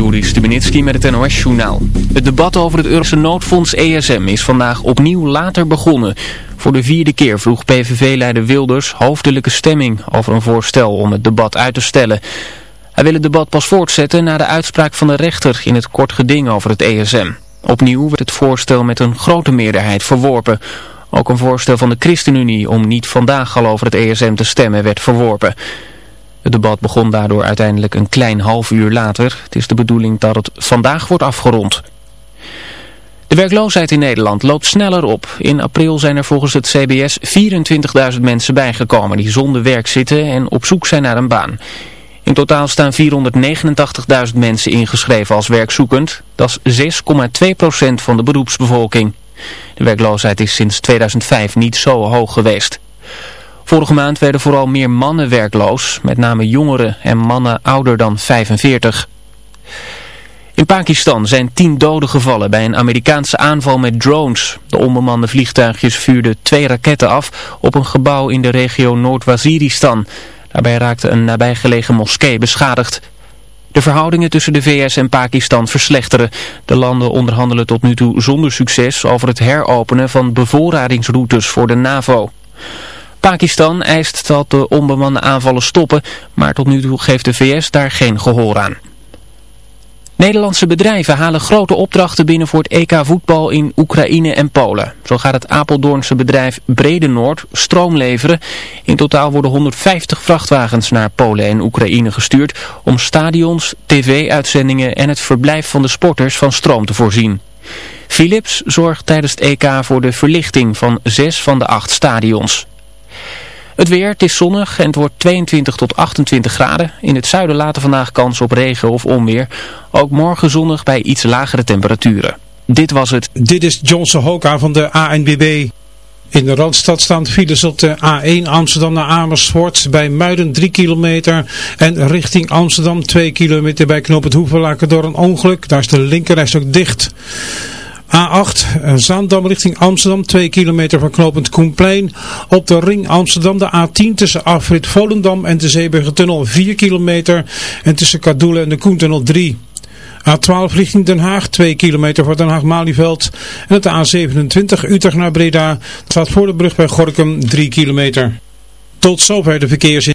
Juri Stubenitski met het NOS-journaal. Het debat over het Europese noodfonds ESM is vandaag opnieuw later begonnen. Voor de vierde keer vroeg PVV-leider Wilders hoofdelijke stemming over een voorstel om het debat uit te stellen. Hij wil het debat pas voortzetten na de uitspraak van de rechter in het kort geding over het ESM. Opnieuw werd het voorstel met een grote meerderheid verworpen. Ook een voorstel van de ChristenUnie om niet vandaag al over het ESM te stemmen werd verworpen. Het debat begon daardoor uiteindelijk een klein half uur later. Het is de bedoeling dat het vandaag wordt afgerond. De werkloosheid in Nederland loopt sneller op. In april zijn er volgens het CBS 24.000 mensen bijgekomen die zonder werk zitten en op zoek zijn naar een baan. In totaal staan 489.000 mensen ingeschreven als werkzoekend. Dat is 6,2% van de beroepsbevolking. De werkloosheid is sinds 2005 niet zo hoog geweest. Vorige maand werden vooral meer mannen werkloos, met name jongeren en mannen ouder dan 45. In Pakistan zijn tien doden gevallen bij een Amerikaanse aanval met drones. De onbemande vliegtuigjes vuurden twee raketten af op een gebouw in de regio Noord-Waziristan. Daarbij raakte een nabijgelegen moskee beschadigd. De verhoudingen tussen de VS en Pakistan verslechteren. De landen onderhandelen tot nu toe zonder succes over het heropenen van bevoorradingsroutes voor de NAVO. Pakistan eist dat de onbemande aanvallen stoppen, maar tot nu toe geeft de VS daar geen gehoor aan. Nederlandse bedrijven halen grote opdrachten binnen voor het EK voetbal in Oekraïne en Polen. Zo gaat het Apeldoornse bedrijf Brede Noord stroom leveren. In totaal worden 150 vrachtwagens naar Polen en Oekraïne gestuurd om stadions, tv-uitzendingen en het verblijf van de sporters van stroom te voorzien. Philips zorgt tijdens het EK voor de verlichting van zes van de acht stadions. Het weer, het is zonnig en het wordt 22 tot 28 graden. In het zuiden later vandaag kans op regen of onweer. Ook morgen zonnig bij iets lagere temperaturen. Dit was het. Dit is Johnson Hoka van de ANBB. In de Randstad staan files op de A1 Amsterdam naar Amersfoort bij Muiden 3 kilometer en richting Amsterdam 2 kilometer bij Knoop het door een ongeluk. Daar is de linkerreis ook dicht. A8 Zaandam richting Amsterdam, 2 kilometer van knooppunt Koenplein. Op de ring Amsterdam de A10 tussen Afrit Volendam en de Zeeburgertunnel 4 kilometer. En tussen Kadoelen en de Koentunnel 3. A12 richting Den Haag, 2 kilometer voor Den Haag-Malieveld. En het A27 Utrecht naar Breda staat voor de brug bij Gorkum 3 kilometer. Tot zover de verkeersin.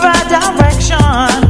Direction.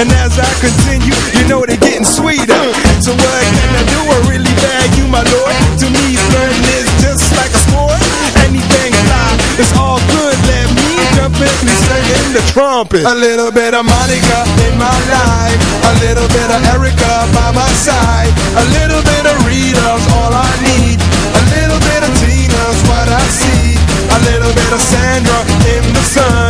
And as I continue, you know they're getting sweeter. So what can I do? I really bag you, my lord. To me, flirting is just like a sport. Anything fly, it's all good. Let me jump in, me singing the trumpet. A little bit of Monica in my life. A little bit of Erica by my side. A little bit of Rita's all I need. A little bit of Tina's what I see. A little bit of Sandra in the sun.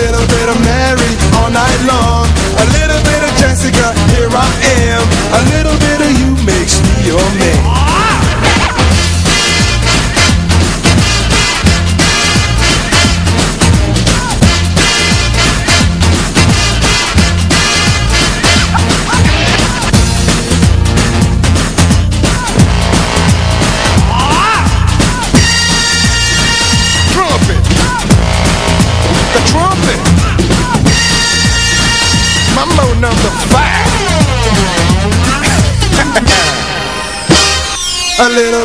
little bit of Mary all night long. A little bit of Jessica,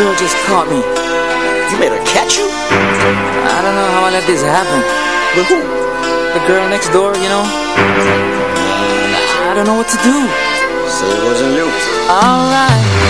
girl just caught me. You made her catch you? I don't know how I let this happen. With who? The girl next door, you know? I don't know what to do. So it wasn't you. Alright.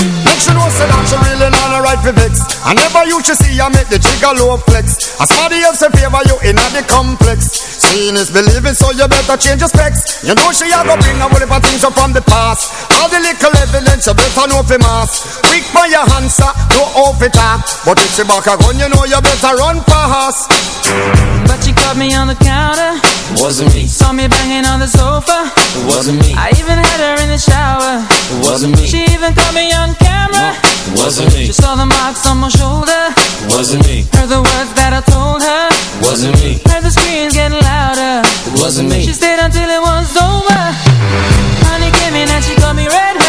Make she know say that she really not a right for vex. I never used to see her make the jigger low flex. As somebody else in favor you in the complex. Seeing is believing, so you better change your specs. You know she a go bring a whole heap of things up from the past. All the little evidence you better know for mass. Quick by your answer, no off it up. But if she back a gun, you know you better run fast. But caught me on the counter. Wasn't me. Saw me banging on the sofa. Wasn't me. I even had her in the shower. Wasn't me. She even caught me on camera. Wasn't me. She saw the marks on my shoulder. Wasn't me. Heard the words that I told her. Wasn't me. Heard the screams getting louder. Wasn't me. She stayed until it was over. Honey came in and she caught me red-handed,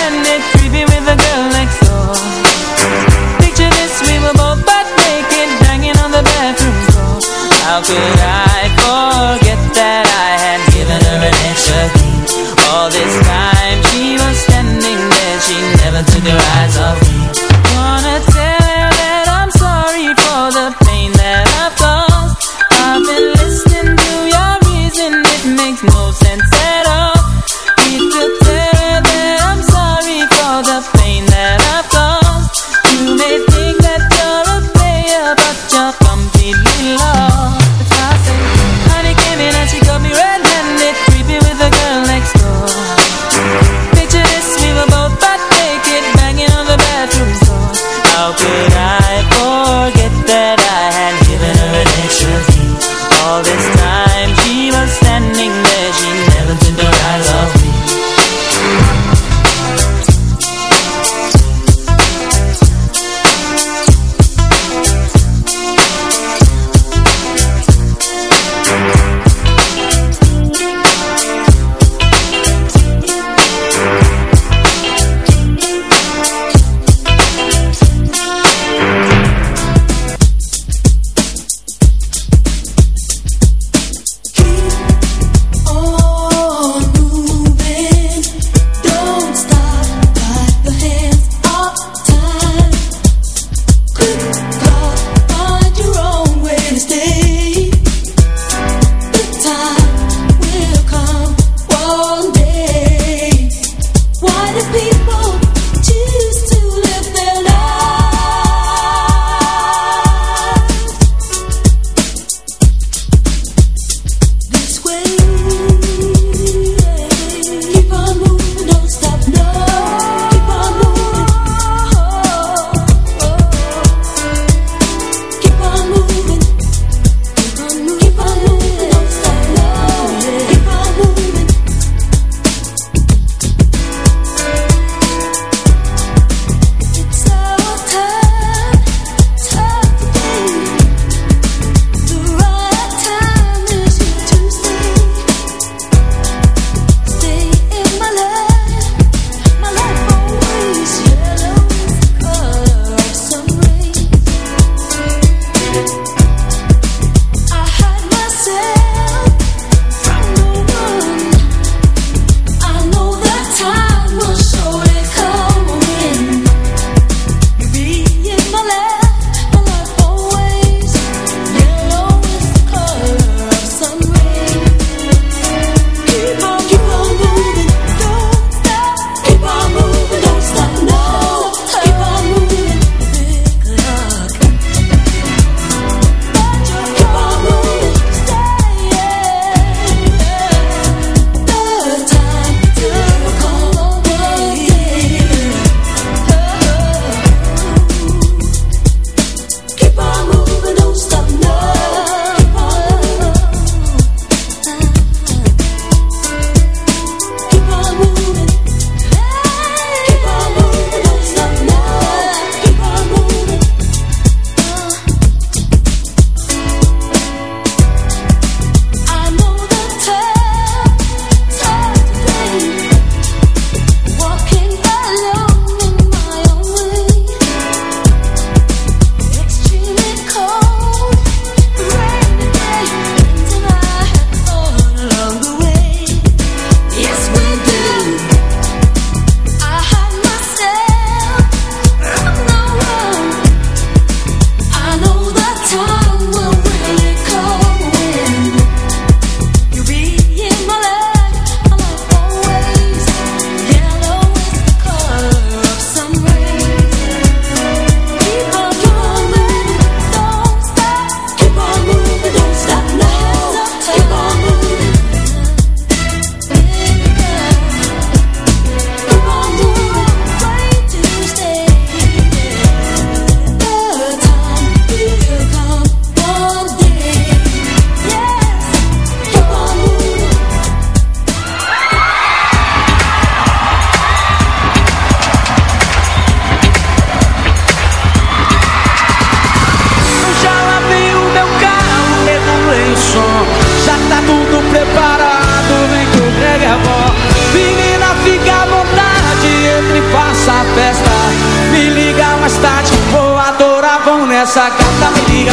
sacata mi liga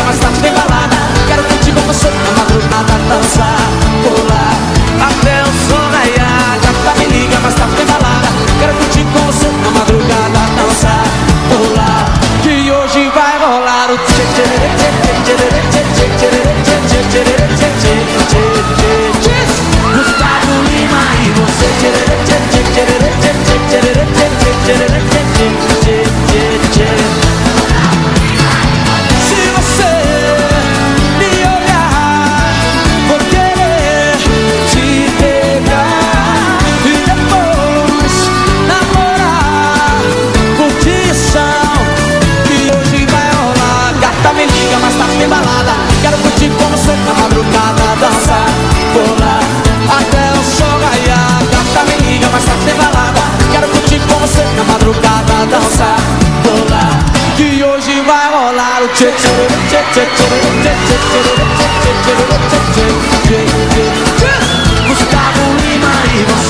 Gustavo Lima y vos